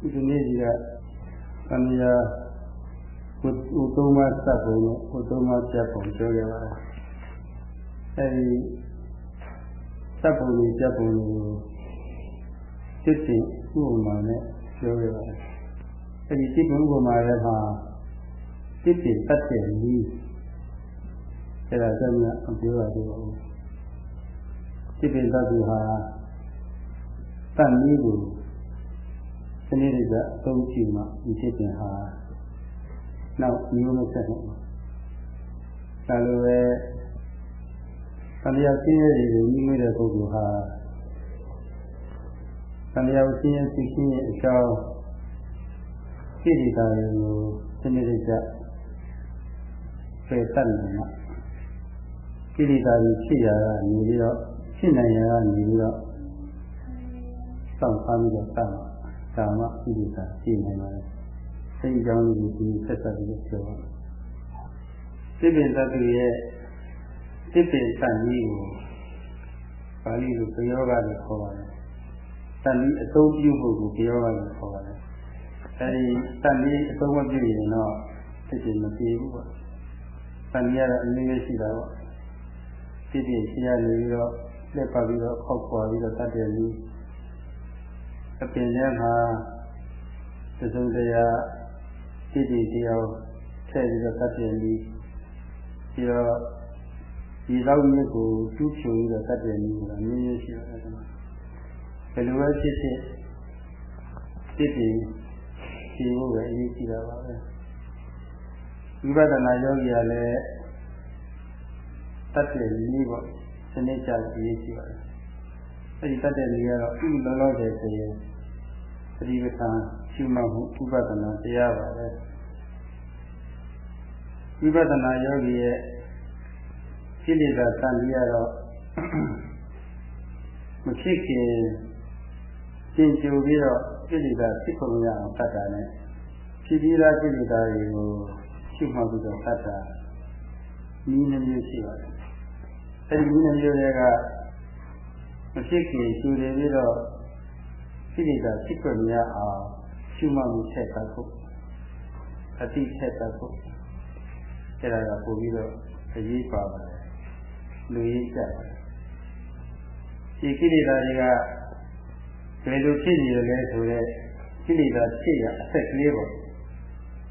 ဒီနေ့ကြီးကသံဃာကိုကိုသုံးပါးစပ်ပုံနဲ့ကိုသုံးပါးပြတ်ပုံပြောခဲ့ပါတယ်အဲဒီစပ်ပုံကြီးပြတ်ပုံကိုစစ်တင်ဥပမာနဲ့ပြောခဲ့ပါတယ်အဲဒီစစ်တင်ဥပမာရဲ့မှာစစ်တင်တတ်တဲ့နည်းအဲဒါကြောင့်အပြောရသေးပါဘူးစစ်တင်တတ်သူဟာတတ်နည်းကို စနစ်တကျအသုံးပြုမှဒီစစ်တင်ဟာနောက်မျိုးမဆက်နိုင်ဘူးဒါလိုပဲသံဃာရှင်းရဲတွေကိုညီမတဲ့ပုဂ္ဂိုလ်ဟာသံဃာရှင်းရဲသိရှင်းရဲ့အကြောင်းစိတ္တတာတွေကိုစနစ်တကျပယ်တတ်နိုင်မှာကိလေသာတွေဖြစ်ရတာနေပြီးတော့ဖြစ်နိုင်ရတာနေပြီးတော့စောင့်ထားပြီးတော့တတ်မှာ ဒါမှကိလေသာရှိနိုင်ပါတယ်စိတ်အကြောင်းကိုဒီဆက်ဆက်ပြီးပြောပါမယ်စိတ်ပင်သတ္တုရဲ့စိတ်ပင်သတ်ကြီးကိုပါဠိလိုပြောဂလို့ခေါ်ပါတယ်သတ်ကြီးအသုံးပြုဖို့ကိုပြောဂလို့ခေါ်ပါတယ်အဲဒီသတ်ကြီးအသုံးမပြုရင်တော့စိတ်ပင်မပြေဘူးပေါ့သတ်ကြီးကတော့အနည်းငယ်ရှိတာပေါ့စိတ်ပင်ရှိရနေပြီးတော့လက်ပတ်ပြီးတော့ခောက်ခွာပြီးတော့တတ်တယ်လူ အပင်ထဲမှာသစုံတရားစိတ်တရားထည့်ပြီးတော့တတ်တယ်လူပြီးတော့ဒီလောက်မြစ်ကိုကျူးဖြူပြီးတော့တတ်တယ်လူကအမျိုးမျိုးရှိပါတယ်ဒီမှာဘယ်လိုပဲဖြစ်ဖြစ်စိတ်ပြီးဒီလိုပဲအရေးကြီးတာပါပဲဝိပဿနာယောဂီကလည်းတတ်တယ်လူပေါ့စနစ်ကြအရေးကြီးပါတယ် အဲဒီတတ်တဲ့လူကတော့ဥလောလောဆယ်ဆိုရင်သတိပဋ္ဌာန်ရှုမှတ်မှုဥပဒနာတရားပါပဲဝိပဿနာယောဂီရဲ့ကိလေသာတန်ပြီးရတော့မဖြစ်ခင်ကျင်ကြိုပြီးတော့ကိလေသာဖြစ်ကုန်ရအောင်တတ်တာနဲ့ဖြစ်ပြီးသားကိလေသာတွေကိုရှုမှတ်ပြီးတော့တတ်တာနည်းနှမျိုးရှိပါတယ်အဲဒီနည်းနှမျိုးတွေကမ ဖြစ်ခင်ကျူနေပြီးတော့ကိလေသာဖြစ်ကုန်ရအောင်ရှုမှတ်မှုဆက်တတ်ဖို့အတိဆက်တတ်ဖို့အဲ့ဒါကပို့ပြီးတော့အရေးပါပါတယ်လူရေးကြပါတယ်ဒီကိလေသာတွေကဘယ်လိုဖြစ်နေလဲဆိုတော့ကိလေသာဖြစ်ရအဆက်ကလေးပေါ့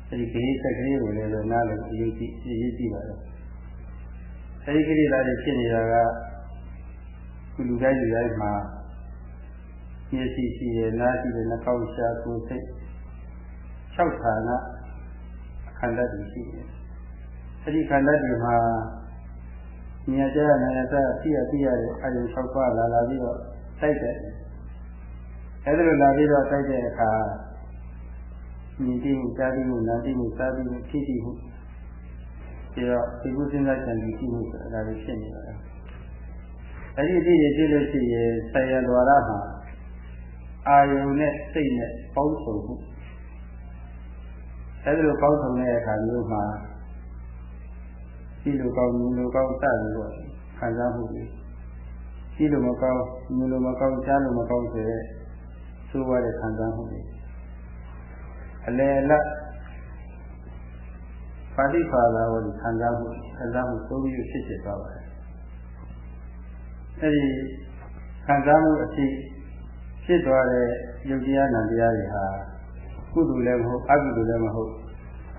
အဲဒီကိလေသာကလေးကိုလည်းနားလည်အရေးကြီးအရေးကြီးပါတယ်အဲဒီကိလေသာတွေဖြစ်နေတာက ကုလူတိုင်းလူတိုင်းမှာမျက်စိရှိရနားရှိရနှာခေါင်းရှားကိုယ်စိတ်၆ဌာနအခန္ဓာတွေရှိတယ်အဲ့ဒီခန္ဓာတွေမှာမြင်ကြရနာရသသိရသိရတဲ့အာယု၆ပါးလာလာပြီးတော့တိုက်တယ်အဲ့ဒါလိုလာပြီးတော့တိုက်တဲ့အခါမြင်တိမှုကြားတိမှုနာတိမှုစားတိမှုဖြစ်တိမှုပြီးတော့ဒီကုစဉ်းစားကြံပြီးရှိမှုဆိုတာဒါတွေဖြစ်နေပါတယ် အဲ့ဒီအဖြစ်ရဖြစ်လို့ရှိရင်ဆရာတော်ရမှာအာယုန်နဲ့စိတ်နဲ့ပေါင်းစုံမှုအဲ့ဒါလိုပေါင်းစုံတဲ့အခါမျိုးမှာရှိလိုကောင်းမြင်လိုကောင်းစသည်ပေါ့ခံစားမှုတွေရှိလိုမကောင်းမြင်လိုမကောင်းကြားလိုမကောင်းဆိုတဲ့သိုးရတဲ့ခံစားမှုတွေအလယ်အလတ်ပါဠိပါဠာဝိခံစားမှုခံစားမှုသုံးမျိုးဖြစ်ဖြစ်သွားပါတယ် အဲဒီခံစားမှုအဖြစ်ဖြစ်သွားတဲ့ယုတ်တရားနာတရားတွေဟာကုသိုလ်လည်းမဟုတ်အကုသိုလ်လည်းမဟုတ်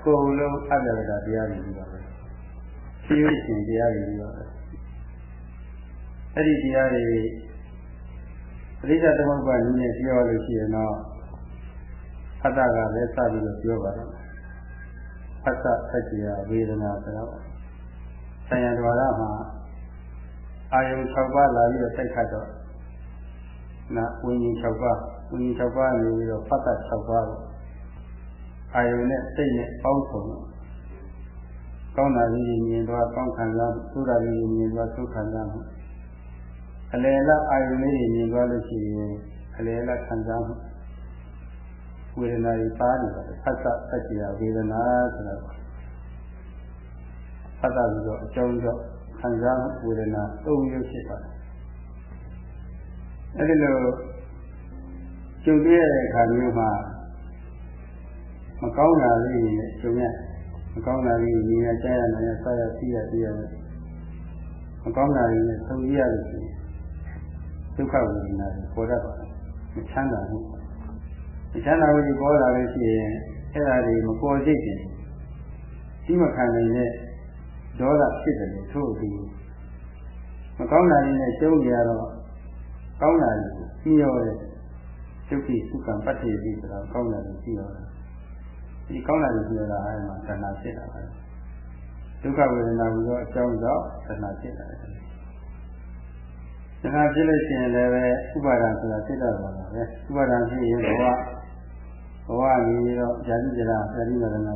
ကိုယ်လုံးအတ္တဝတ္တတရားတွေကြီးပါပဲဖြည့်ရှင်တရားတွေပြောတယ်အဲ့ဒီတရားတွေပရိစ္ဆေသမုပ္ပါဒ်နည်းနဲ့ပြောလို့ရှိရင်တော့အတ္တကလည်းစပြီးတော့ပြောပါတယ်အတ္တအတ္တဝေဒနာဆိုတော့ဆံရတော်ရမှာ အာယုံ6ပါးလာပြီးတော့တိုက်ခတ်တော့နာဝိညာဉ်6ပါးဝိညာဉ်6ပါးနေပြီးတော့ဖတ်တတ်6ပါးအာယုံနဲ့စိတ်နဲ့ပေါင်းစုံတော့ကောင်းတာလေးမြင်တော့ကောင်းခံစားမှုသုဒ္ဓလေးမြင်တော့သုခံစားမှုအလယ်လားအာယုလေးမြင်တော့လို့ရှိရင်အလယ်လားခံစားမှုဝေဒနာတွေပါနေပါတယ်ဖတ်သဖတ်ကြရဝေဒနာဆိုတော့ဖတ်တာပြီးတော့အကြောင်းကြောင့် ခံစားမှုဝေဒနာသုံးမျိုးဖြစ်ပါတယ်အဲဒီလိုကျုပ်တွေ့ရတဲ့အခါမျိုးမှာမကောင်းတာလေးတွေနဲ့ကျုံရမကောင်းတာလေးမြင်ရကြားရနားရစားရသိရသိရမကောင်းတာတွေနဲ့ဆုံရလို့ရှိရင်ဒုက္ခဝေဒနာတွေပေါ်တတ်ပါတယ်မချမ်းသာဘူးမချမ်းသာဘူးဒီပေါ်လာလို့ရှိရင်အဲ့ဒါတွေမပေါ်စိတ်တယ်ဒီမခံနိုင်တဲ့ ဒေါသဖြစ်တယ်လို့ထို့အတူမကောင်းတာတွေနဲ့ကျုံကြရတော့ကောင်းတာတွေပြီးရောတဲ့ဒုက္ခိစုကံပတ္တိတိဆိုတော့ကောင်းတာတွေပြီးရောတယ်ဒီကောင်းတာတွေပြီးရောတာအဲ့မှာတဏှာဖြစ်တာပဲဒုက္ခဝေဒနာကိုအကြောင်းကြောင့်တဏှာဖြစ်တာပဲတခါဖြစ်လို့ရှိရင်လည်းပဲဥပါဒံဆိုတာဖြစ်တော့တာပဲဥပါဒံဖြစ်ရင်ဘဝဘဝကြီးတော့ဇာတိကြရာသတိမရဏစသည်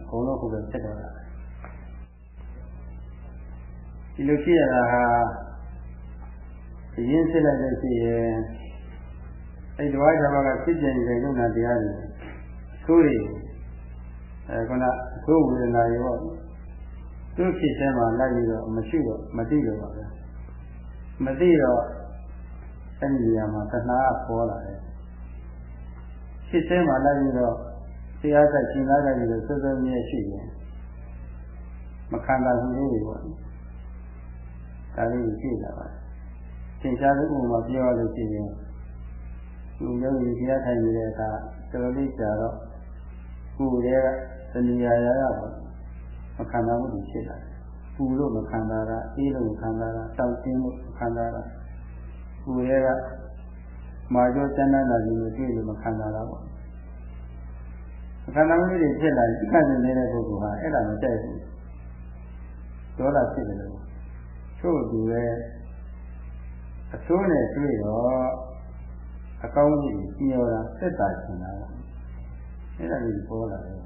အကုန်လုံးကိုပဲဖြစ်တော့တာ ဒီလိုဖြစ်ရတာဟာအရင်စစ်လိုက်လို့ရှိရင်အဲ့ဒီဝါကြဘာကဖြစ်ကျင်နေတဲ့ယုံနာတရားတွေသိုးတွေအဲခုနသိုးဝေဒနာရောသူ့ဖြစ်တဲ့မှာလိုက်ပြီးတော့မရှိတော့မသိတော့ပါဘူးမသိတော့အဲ့ဒီနေရာမှာတဏှာပေါ်လာတယ်ဖြစ်တဲ့မှာလိုက်ပြီးတော့တရားသက်ရှင်းလာကြပြီးတော့စိုးစိုးမြဲရှိရင်မခံတာဘူးလေးတွေပေါ့ ဒါလေးကိုကြည့်လာပါတယ်သင်္ချာလို့ဥပမာပြောရလို့ရှိရင်သူယောဂီတရားထိုင်နေတဲ့အခါတော်တော်လေးကြာတော့ကိုယ်ရဲ့သဏ္ဍာန်ရာရပါမခံနိုင်မှုဖြစ်လာတယ်။ပူလို့မခံတာကအေးလို့မခံတာကတောက်တင်းလို့မခံတာကကိုယ်ရဲ့ကမာကျော်ကျမ်းနာကြီးကိုတွေ့လို့မခံတာလားပေါ့။မခံနိုင်မှုတွေဖြစ်လာရင်ဒီကနေ့နေတဲ့ပုဂ္ဂိုလ်ဟာအဲ့ဒါမကြိုက်ဘူး။ဒေါသဖြစ်တယ် လို့သို့သူရဲ့အဆိုးနဲ့တွေ့တော့အကောင်းကြီးညောတာသက်သာချင်တာအဲ့ဒါကြီးပေါ်လာတယ်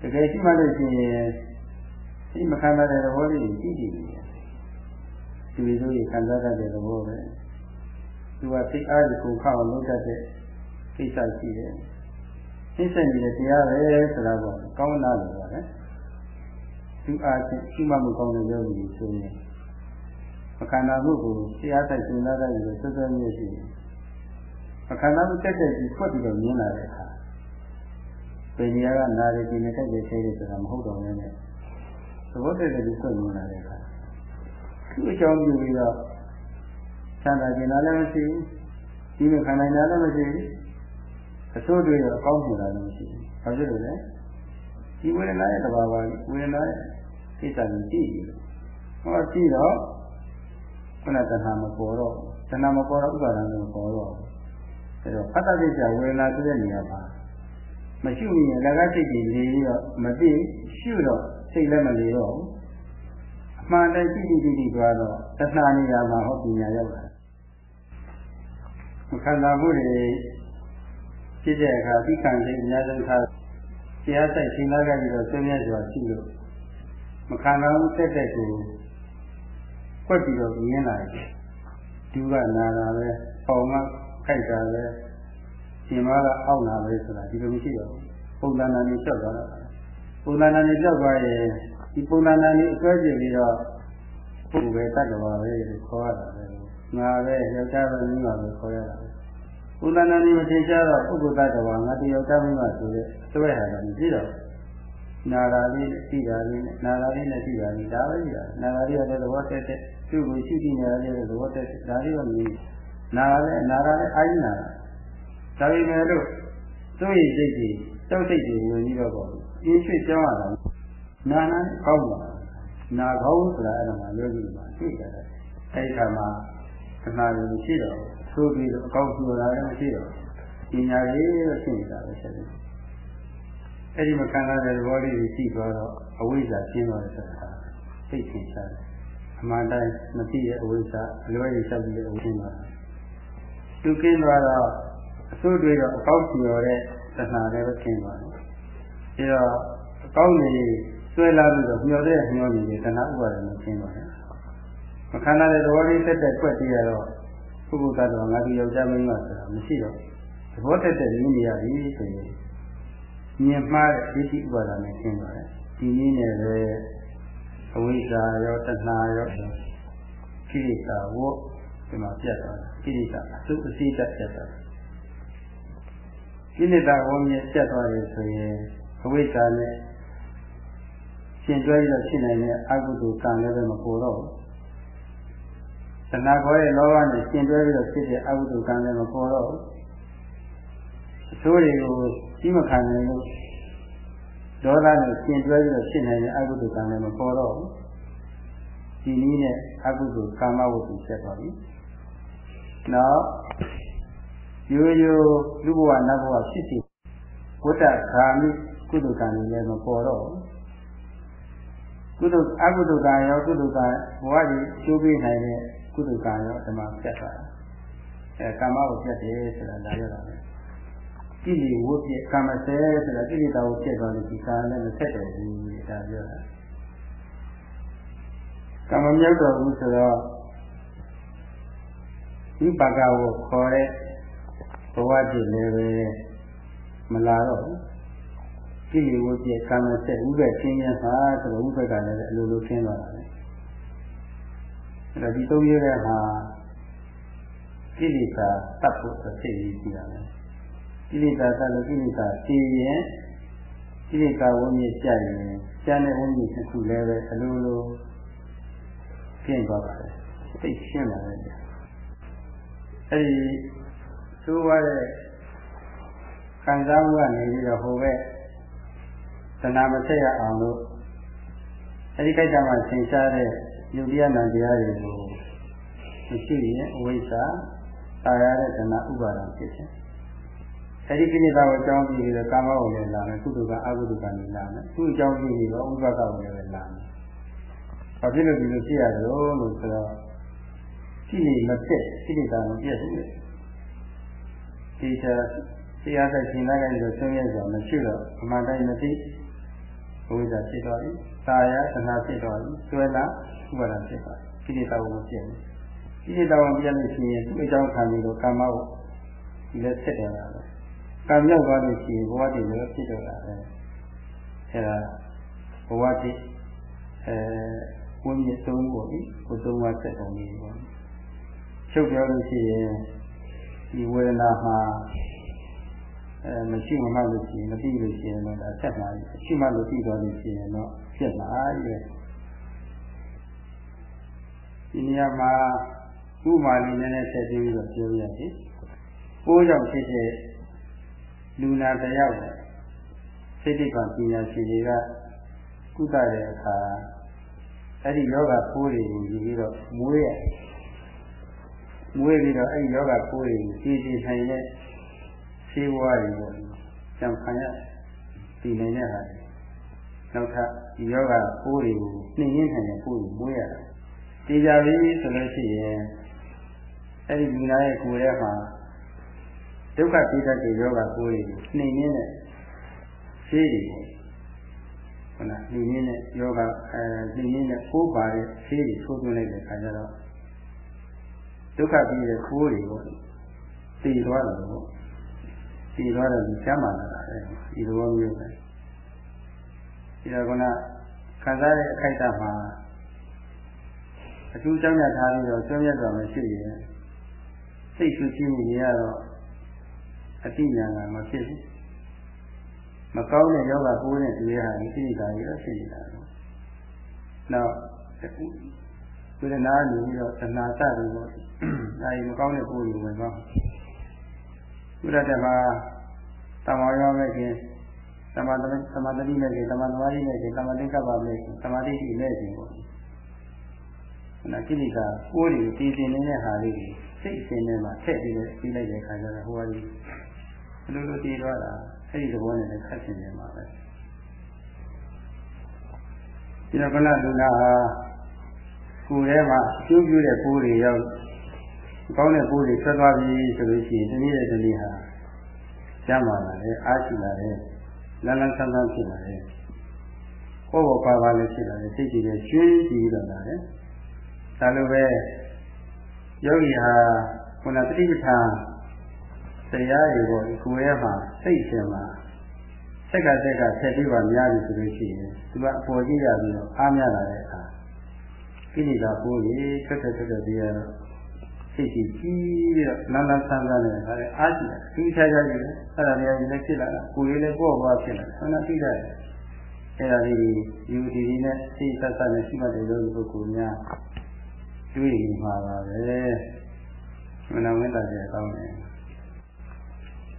တကယ်ရှိမှလို့ရှိရင်ဒီမခံတဲ့သဘောလေးကြီးကြည့်ကြည့်နေတယ်ဒီလိုကြီးခံစားတတ်တဲ့သဘောပဲသူကစိတ်အားကိုခောက်လုပ်တတ်တဲ့ကိစ္စရှိတယ်သိစက်နေတဲ့တရားပဲဆိုတာပေါ့ကောင်းလားလို့ပါတယ်သူအားချင်းရှိမှမကောင်းတဲ့ယောဂီဆိုရင် မခန္ဓာမှုကိုတရားဆိုင်ကျင်လာတဲ့လိုဆွဆွမြဲရှိတယ်မခန္ဓာမှုတက်တက်ကြီးဖွက်ပြီးတော့မြင်လာတဲ့အခါပင်ညာကနာရီဒီနဲ့တက်တဲ့သေးတယ်ဆိုတာမဟုတ်တော့ဘူးနဲ့သဘောတည်းတည်းဖွက်မြင်လာတဲ့အခါသူ့အကြောင်းပြုပြီးတော့သံသာကျင်လာလည်းမရှိဘူးဒီမခန္ဓာညာလည်းမရှိဘူးအဆိုးတွေတော့အကောင်းမြင်လာလည်းမရှိဘူးဘာဖြစ်လို့လဲဒီဝေဒနာရဲ့တဘာဝဝေဒနာရဲ့စိတ်ဓာတ်ကိုကြည့်ပြီးဟောကြည့်တော့ ခုနတဏှာမပေါ်တော့တဏှာမပေါ်တော့ဥပါဒံလည်းမပေါ်တော့အဲတော့အတ္တစိတ်ကဝေဒနာဆိုတဲ့နေရာမှာမရှိရင်လက်ကစိတ်ကြီးနေပြီးတော့မသိရှုတော့စိတ်လည်းမလေတော့အမှန်တိုင်းကြည့်ကြည့်ကြည့်ကြည့်သွားတော့တဏှာနေရာမှာဟောပညာရောက်လာခန္ဓာမှုတွေဖြစ်တဲ့အခါဒီခံစိတ်အများဆုံးထားတရားဆိုင်ရှင်းလာကြပြီးတော့ဆွေးနွေးကြွားရှိလို့မခံတော့တက်တဲ့ကို ဖွက်ပြီးတော့မြင်လာတယ်သူကနာတာပဲပေါင်ကခိုက်တာပဲရှင်မကအောက်နာပဲဆိုတာဒီလိုမရှိတော့ဘူးပုံသဏ္ဍာန်ကြီးလျှောက်သွားတာပုံသဏ္ဍာန်ကြီးလျှောက်သွားရင်ဒီပုံသဏ္ဍာန်ကြီးအစွဲကျင်ပြီးတော့ပုဂ္ဂိုလ်ပဲတတ်တော်ပဲလို့ခေါ်ရတာပဲငါပဲယောက်ျားပဲမိန်းမပဲခေါ်ရတာပဲပုံသဏ္ဍာန်ကြီးမသိကြတော့ပုဂ္ဂိုလ်တတ်တော်ငါတယောက်ျားမိန်းမဆိုတဲ့အစွဲဟာတော့မရှိတော့နာရာလေးသိတာလေးနဲ့နာရာလေးနဲ့သိတာလေးဒါပဲကြီးတာနာရာလေးရဲ့သဘောတက်တဲ့ သူ့ကိုရှိရှိနေရတဲ့သဘောတက်ဒါလေးတော့မြင်နာရာလေးနာရာလေးအိုင်းနာဒါပေမဲ့လို့သူ့ရဲ့စိတ်ကြီးတောက်စိတ်ကြီးဝင်ပြီးတော့ပေါ့အင်းရွှေ့ကြောင်းရတာနာနာကောင်းပါနာကောင်းဆိုတာအဲ့ဒါမှယောဂီမှာသိကြတယ်အဲ့ဒီခါမှာခဏလေးရှိတော့သိုးပြီးတော့အကောက်ကျူလာလည်းမရှိတော့ပညာရေးလို့ရှိနေတာပဲဆက်တယ်အဲ့ဒီမခံရတဲ့သဘောလေးကိုကြည့်သွားတော့အဝိဇ္ဇာရှင်းသွားတယ်ဆိုတာသိချင်ရှားတယ် အမှန်တိုင်းမသိတဲ့အဝိဇ္ဇာအလွဲကြီးဆက်ပြီးတဲ့အဝိဇ္ဇာသူကင်းသွားတော့အဆိုးတွေတော့အကောက်ကျတော်တဲ့သဏ္ဍာန်လည်းပဲကင်းသွားတယ်အဲတော့အကောက်နေဆွဲလာပြီးတော့မျောတဲ့မျောနေတဲ့သဏ္ဍာန်ဥပါဒ်နဲ့ကင်းသွားတယ်မခံရတဲ့သဘောလေးတက်တက်ကွက်တည်းရတော့ပုဂ္ဂိုလ်ကတော့ငါဒီယောက်ျားမင်းမဆိုတာမရှိတော့သဘောတက်တက်ရင်းနေရပြီဆိုရင်မြင်မှားတဲ့ဒိဋ္ဌိဥပါဒနဲ့ရှင်းပါတယ်ဒီနည်းနဲ့ပဲ အဝိဇ္ဇာရောတဏှာရောကိလေသာဝတ်ဒီမှာပြတ်သွားတာကိလေသာအစုအစည်းတက်ပြတ်သွားတာကိလေသာဝတ်မြတ်ပြတ်သွားရင်ဆိုရင်အဝိဇ္ဇာနဲ့ရှင်တွဲပြီးတော့ဖြစ်နေတဲ့အကုသိုလ်ကံလည်းပဲမပေါ်တော့ဘူး။တဏှာခေါ်တဲ့လောဘနဲ့ရှင်တွဲပြီးတော့ဖြစ်တဲ့အကုသိုလ်ကံလည်းမပေါ်တော့ဘူး။အဆိုးတွေကိုကြီးမခံနိုင်လို့ ဒေါသနဲ့ရှင်တွဲပြီးတော့ဖြစ်နေတဲ့အကုသိုလ်ကံလည်းမပေါ်တော့ဘူး။ဒီနည်းနဲ့အကုသိုလ်ကာမဝတ္ထုဖြစ်သွားပြီ။နောက်ရိုးရိုးလူဘဝနတ်ဘဝဖြစ်စီဝတ္တခာမိကုသိုလ်ကံတွေလည်းမပေါ်တော့ဘူးကုသိုလ်အကုသိုလ်ကံရောကုသိုလ်ကံဘဝကြီးကျိုးပေးနိုင်တဲ့ကုသိုလ်ကံရောဓမ္မပြတ်သွားတာအဲကာမကိုပြတ်တယ်ဆိုတာဒါရတာပဲ ကိလေဝုပြည့်ကာမဆဲဆိုတာကိလေသာကိုပြတ်သွားလို့ဒီကာလည်းမဆက်တယ်ဘူးဒါပြောတာကာမမြောက်တော်ဘူးဆိုတော့ဒီပါကကိုခေါ်တဲ့ဘဝတည်လည်းပဲမလာတော့ဘူးကိလေဝပြကာမဆက်ဥပ္ပချင်းရပါဆိုတော့ဥပ္ပကလည်းအလိုလိုခင်းသွားတာပဲအဲ့တော့ဒီသုံးမျိုးတဲ့ဟာကိလေသာတတ်ဖို့သိရည်ကြည့်တာပဲ ကိလေသာတတ်လို့ကိလေသာသိရင်ကိလေသာဝိညာဉ်ကြရင်ကျန်တဲ့ဝိညာဉ်တစ်ခုလည်းပဲအလိုလိုကျင့်သွားပါတယ်သိရှင်းလာတယ်အဲ့ဒီသိုးရတဲ့ခံစားမှုကနေပြီးတော့ဟိုဘက်သနာမဆက်ရအောင်လို့အဲဒီကိစ္စမှာသင်ရှားတဲ့ယုတ်တရားနာတရားတွေကိုမရှိရင်အဝိဇ္ဇာတာရတဲ့သနာဥပါဒံဖြစ်တယ်။ အဲဒီကိလေသာကိုအကြောင်းပြုပြီးတော့ကာမဝိလည်းလာမယ်ကုသိုလ်ကအကုသိုလ်ကနေလာမယ်သူ့အကြောင်းပြုပြီးတော့ဥပကဝိလည်းလာမယ်။ဘာဖြစ်လို့ဒီလိုဖြစ်ရသလဲလို့ဆိုတော့ကိလေမဖြစ်ကိလေသာမပြည့်စုံဘူး။ဒီတရားဆိုင်ရှင်လိုက်လိုက်လို့ဆုံးရဆိုမရှိတော့အမှန်တိုင်းမသိဝိဇ္ဇာဖြစ်သွားပြီ။သာယာသနာဖြစ်သွားပြီ။ကျွဲလာဥပါဒံဖြစ်သွားပြီ။ကိလေသာကိုပြည့်တယ်။ကိလေသာကိုပြည့်လို့ရှိရင်သူ့အကြောင်းခံပြီးတော့ကာမကိုဒီလည်းဆက်တယ်လားပဲ။ ကံမြောက်သွားလို့ရှိရင်ဘဝတည်လည်းဖြစ်တော့တာပဲ။အဲဒါဘဝတည်အဲဝိညာဉ်သုံးပေါ့ဒီကိုသုံးပါးဆက်တော်နေပေါ့။ချုပ်ပြောလို့ရှိရင်ဒီဝေဒနာမှာအဲမရှိမှမှလို့ရှိရင်မသိလို့ရှိရင်တော့ဒါဆက်လာပြီအရှိမှလို့သိသွားလို့ရှိရင်တော့ဖြစ်လာရဲ့ဒီနေရာမှာဥမာလေးနည်းနည်းဆက်ပြီးတော့ပြောရစီပိုးကြောင့်ဖြစ်တဲ့ လူနာတယောက်စိတ်တိကပညာရှင်တွေကကုသတဲ့အခါအဲ့ဒီယောဂပိုးတွေကိုယူပြီးတော့မွေးရမွေးပြီးတော့အဲ့ဒီယောဂပိုးတွေကိုကြည်ကြည်ဆိုင်တဲ့ရှင်းဝါးတွေပေါ့ကြံခံရတည်နေတဲ့ဟာနောက်ထပ်ဒီယောဂပိုးတွေကိုနှိမ့်ရင်းထိုင်တဲ့ပိုးကိုမွေးရတာတည်ကြပြီဆိုလို့ရှိရင်အဲ့ဒီလူနာရဲ့ကိုယ်ထဲမှာ ဒုက္ခတိတတ်တဲ့ယောဂပိုးတွေကိုနှိမ့်ရင်းတဲ့ရှင်းတွေပေါ့ဟုတ်လားနှိမ့်ရင်းတဲ့ယောဂအဲနှိမ့်ရင်းတဲ့ပိုးပါတဲ့ရှင်းတွေထိုးသွင်းလိုက်တဲ့အခါကျတော့ဒုက္ခပြီးတဲ့ခိုးတွေပေါ့တည်သွားတယ်ပေါ့တည်သွားတော့ဒီကျမ်းမာလာတာပဲဒီလိုမျိုးပဲဒီတော့ကခံစားတဲ့အခိုက်အတန့်မှာအထူးကြောင့်ရထားပြီးတော့ကျွမ်းရတော်မရှိရင်စိတ်ဆူဆီးမှုတွေကတော့ အတိညာကမဖြစ်ဘူးမကောင်းတဲ့ယောဂပိုးတဲ့တွေဟာဒီကိစ္စကြီးတော့ဖြစ်နေတာတော့နောက်ဝေဒနာနေပြီးတော့သနာစပြီးတော့ဒါကြီးမကောင်းတဲ့ပိုးတွေဝင်သွားဘုရားတမတမောရောမဲ့ခင်သမာဓိသမာဓိမဲ့ခင်သမာသမာဓိမဲ့ခင်သမာဓိကပ္ပမဲ့ခင်သမာဓိရှိမဲ့ခင်ပေါ့နာကိလေသာကိုယ်တွေတည်တင်နေတဲ့ဟာလေးတွေစိတ်အစဉ်ထဲမှာထည့်ပြီးတော့ပြီးလိုက်တဲ့ခါကျတော့ဟိုဟာကြီးဘယ် လိုလိုတည်သွားတာအဲ့ဒီသဘောနဲ့လည်းခက်ရှင်နေမှာပဲဒီတော့ကလလူနာဟာကိုယ်ထဲမှာအကျိုးပြုတဲ့ပိုးတွေရောက်ကောင်းတဲ့ပိုးတွေထွက်သွားပြီဆိုလို့ရှိရင်ဒီနေ့တဲ့ဒီနေ့ဟာကျမ်းမာလာတယ်အားရှိလာတယ်လန်းလန်းဆန်းဆန်းဖြစ်လာတယ်ဟောဘောပါပါလည်းဖြစ်လာတယ်စိတ်ကြည်လည်းကျွေးကြည့်တော့လာတယ်ဒါလိုပဲယောဂီဟာခုနတတိပဋ္ဌာန် တရားတွေပေါ့ကိုယ်ရဲ့မှာစိတ်ရှင်မှာဆက်ကဆက်ကဆက်ပြီးပါများပြီဆိုလို့ရှိရင်သူကအပေါ်ကြည့်ရပြီးတော့အားများလာတဲ့အခါကိလေသာပိုးကြီးထွက်ထွက်ထွက်ထွက်ပြီးတော့ဆစိတ်ကြီးကြီးပြီးတော့လန်းလန်းဆန်းဆန်းနဲ့ဒါလည်းအားရှိတယ်သူချာချာကြီးတယ်အဲ့ဒါတွေကလည်းဖြစ်လာတာကိုယ်လေးလည်းပေါ့ပွားဖြစ်လာတယ်ဆန္ဒသိတယ်အဲ့ဒါလေးယူဒီဒီနဲ့စိတ်ဆက်ဆက်နဲ့ရှိမှတ်တဲ့ယောဂီပုဂ္ဂိုလ်များတွေ့နေမှာပါပဲမနာဝိတ္တကျေကောင်းတယ်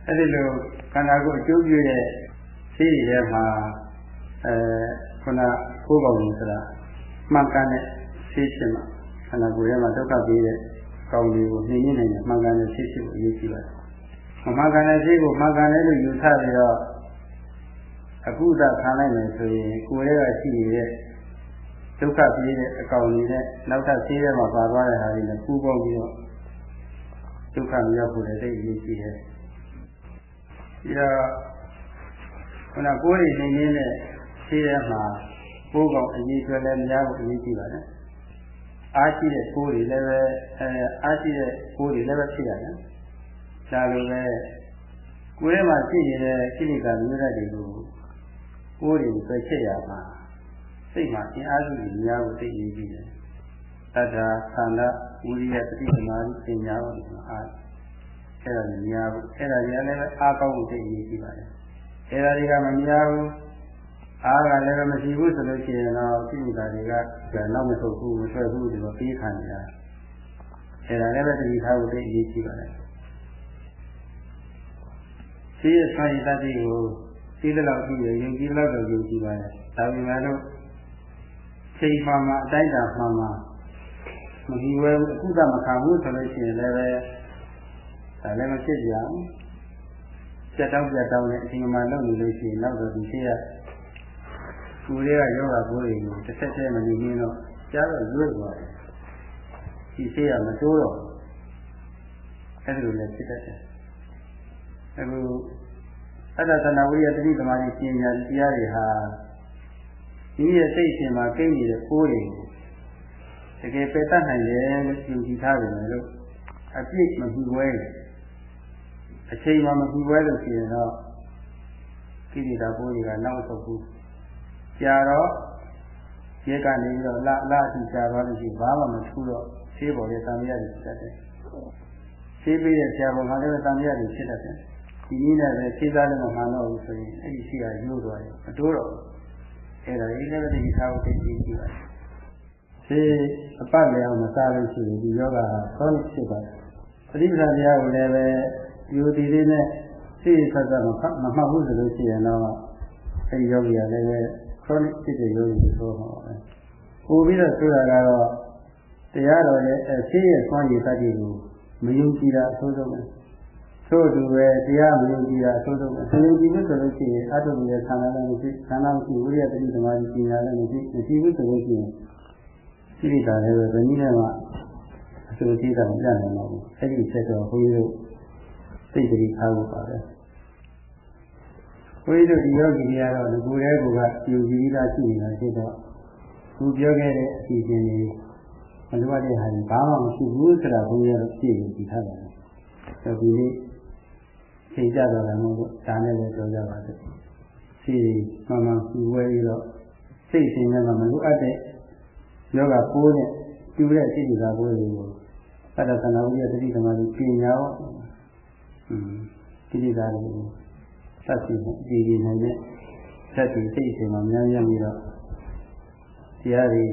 အဲ့ဒီလိုခန္ဓာကိုယ်အကျိုးပြုတဲ့စိတ်ရဲ့မှာအဲခုနကိုယ်ကောင်းလို့ဆိုတာမှန်ကန်တဲ့စိတ်ရှင်မှာခန္ဓာကိုယ်ရဲ့မှာဒုက္ခပြီးတဲ့ကောင်းလေးကိုနှိမ့်နေနိုင်တဲ့မှန်ကန်တဲ့စိတ်ရှိကိုအရေးကြီးပါတယ်။မှန်ကန်တဲ့စိတ်ကိုမှန်ကန်တယ်လို့ယူဆပြီးတော့အခုသာခံလိုက်မယ်ဆိုရင်ကိုယ်ရဲ့ရှိနေတဲ့ဒုက္ခပြေးတဲ့အကောင်ကြီးနဲ့နောက်ထပ်ဆေးထဲမှာပါသွားတဲ့ဟာတွေနဲ့ပူပေါင်းပြီးတော့ဒုက္ခမရောက်ဖို့လည်းသိအရေးကြီးတယ်။ ပြီးတော့ခုနကိုယ်ရည်နေနေတဲ့ဆေးထဲမှာပိုးကောင်အရေးကျွဲလည်းများဖို့အရေးကြီးပါတယ်။အားရှိတဲ့ကိုယ်တွေလည်းပဲအဲအားရှိတဲ့ကိုယ်တွေလည်းပဲဖြစ်ရတယ်။ဒါလိုပဲကိုယ်ထဲမှာရှိနေတဲ့ကိလေသာမျိုးတွေကိုကိုယ်တွေကိုပဲချက်ရမှာစိတ်မှာအင်အားစုတွေများဖို့သိရေးပြီးတယ်။တတ္တာသန္တာဝိရိယတတိသမာဓိပညာတို့ကအား အဲ့ဒါတွေများဖို့အဲ့ဒါတွေလည်းအားကောင်းဖို့သိရေးပြီးပါတယ်။အဲ့ဒါတွေကမများဘူးအားကလည်းမရှိဘူးဆိုလို့ရှိရင်တော့ပြိဋ္ဌာတွေကနောက်မဆုတ်ဘူးမဆွဲဘူးဒီလိုပြီးခံနေတာ။အဲ့ဒါလည်းပဲတတိထားဖို့သိရေးပြီးပါတယ်။ရှိရဆိုင်တတ်တဲ့ကိုသိတဲ့လောက်ပြီးရယုံကြည်လောက်တော့ယုံကြည်ပါတယ်ဒါပေမဲ့လို့ချိန်မှမှအတိုင်းတာမှမှမဒီဝဲအခုတမခံဘူးဆိုလို့ရှိရင်လည်းပဲ ဒါလည်းမဖြစ်ကြအောင်ပြတ်တောင်းပြတ်တောင်းနဲ့အချိန်မှလုပ်နေလို့ရှိရင်နောက်တော့ဒီရှိရကိုယ်ရဲ့ယောဂကိုယ်တွေကိုတစ်ဆက်တည်းမနေရင်းတော့ကြားတော့ရွေ့သွားတယ်ဒီရှိရမတိုးတော့အဲ့ဒီလိုလည်းဖြစ်တတ်တယ်အခုအတ္တသနာဝိရတတိသမာဓိပညာတရားတွေဟာဒီရဲ့စိတ်ရှင်မှာကိန်းနေတဲ့ကိုယ်တွေတကယ်ပယ်တတ်နိုင်တယ်လို့ယူကြည်ထားတယ်လို့အပြည့်မပြီးဝဲ အချိန်မှမပြီးဝဲလို့ရှိရင်တော့ကိရိတာကိုယ်တွေကနောက်ဆုံးဘူးကြာတော့ရေကနေပြီးတော့လလအထိကြာသွားလို့ရှိဘာမှမထူးတော့ဆေးပေါ်ရဲ့တန်မြတ်တွေဖြစ်တတ်တယ်ဆေးပေးတဲ့ဆရာပေါ်မှာလည်းတန်မြတ်တွေဖြစ်တတ်တယ်ဒီနည်းနဲ့ပဲခြေသားလည်းမမှန်တော့ဘူးဆိုရင်အဲ့ဒီရှိကရိုးသွားတယ်မတိုးတော့ဘူးအဲ့ဒါလေးလည်းတတိထားဖို့သိကြည့်ကြည့်ပါဒီအပတ်လည်းအောင်မစားလို့ရှိရင်ဒီယောဂဟာခေါင်းဖြစ်ပါတယ်ပရိပဒတရားကိုလည်းပဲ ယူတည်လေးနဲ့သိဆက်ဆက်မမမှတ်ဘူးဆိုလို့ရှိရင်တော့အဲ့ဒီယောဂီကလည်းပဲ chronic ဖြစ်တဲ့ယောဂီကိုဆိုမှာပဲပို့ပြီးတော့ဆိုတာကတော့တရားတော်ရဲ့အရှိရဲ့ဆွမ်းရည်တတ်တဲ့ကိုမယုံကြည်တာအဆိုးဆုံးပဲသို့တူပဲတရားမယုံကြည်တာအဆိုးဆုံးပဲမယုံကြည်လို့ဆိုလို့ရှိရင်အတုရဲ့ခန္ဓာလည်းမရှိခန္ဓာမရှိဝိရိယတတိသမာဓိပညာလည်းမရှိမရှိဘူးဆိုလို့ရှိရင်စိရိတာလည်းပဲဘယ်နည်းနဲ့မှအဆိုးကြီးတာမပြနိုင်ပါဘူးအဲ့ဒီဆက်တော့ဘုန်းကြီးတို့ စိတ်တတိထားဖို့ပါတယ်ဘုန်းကြီးတို့ဒီယောဂီတွေကတော့ဒီကိုယ်တည်းကယူကြည်သားရှိနေတာဖြစ်တော့သူပြောခဲ့တဲ့အစီအစဉ်တွေမလိုအပ်တဲ့ဟာတွေဘာမှမရှိဘူးဆိုတာဘုန်းကြီးကတော့သိရင်ဒီထားတယ်။ဆိုဒီနေ့ချိန်ကြတော့လည်းမဟုတ်ဘူးဒါနဲ့လည်းပြောကြပါစို့။စီမှန်မှန်ပြဝဲပြီးတော့စိတ်ရှင်နဲ့မှမလိုအပ်တဲ့ယောဂပိုးနဲ့ပြူတဲ့စိတ်ဓာတ်ပိုးတွေကိုသတ္တသနာဝိယတတိသမားကြီးပညာရော ကိလေသာတွေကိုစသဖြင့်အကြည်ကြီးနိုင်တဲ့စသဖြင့်စိတ်အစဉ်မှာများများပြီးတော့တရားတွေ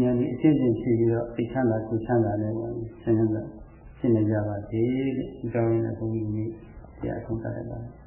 ဉာဏ်ဒီအစဉ်စဉ်ရှိပြီးတော့သိချမ်းသာသိချမ်းသာနဲ့ဆင်းရဲတာဖြစ်နေကြပါစေလို့ဒီကောင်းတဲ့ဘုန်းကြီးကြီးတရားဆုံးတာရပါတယ်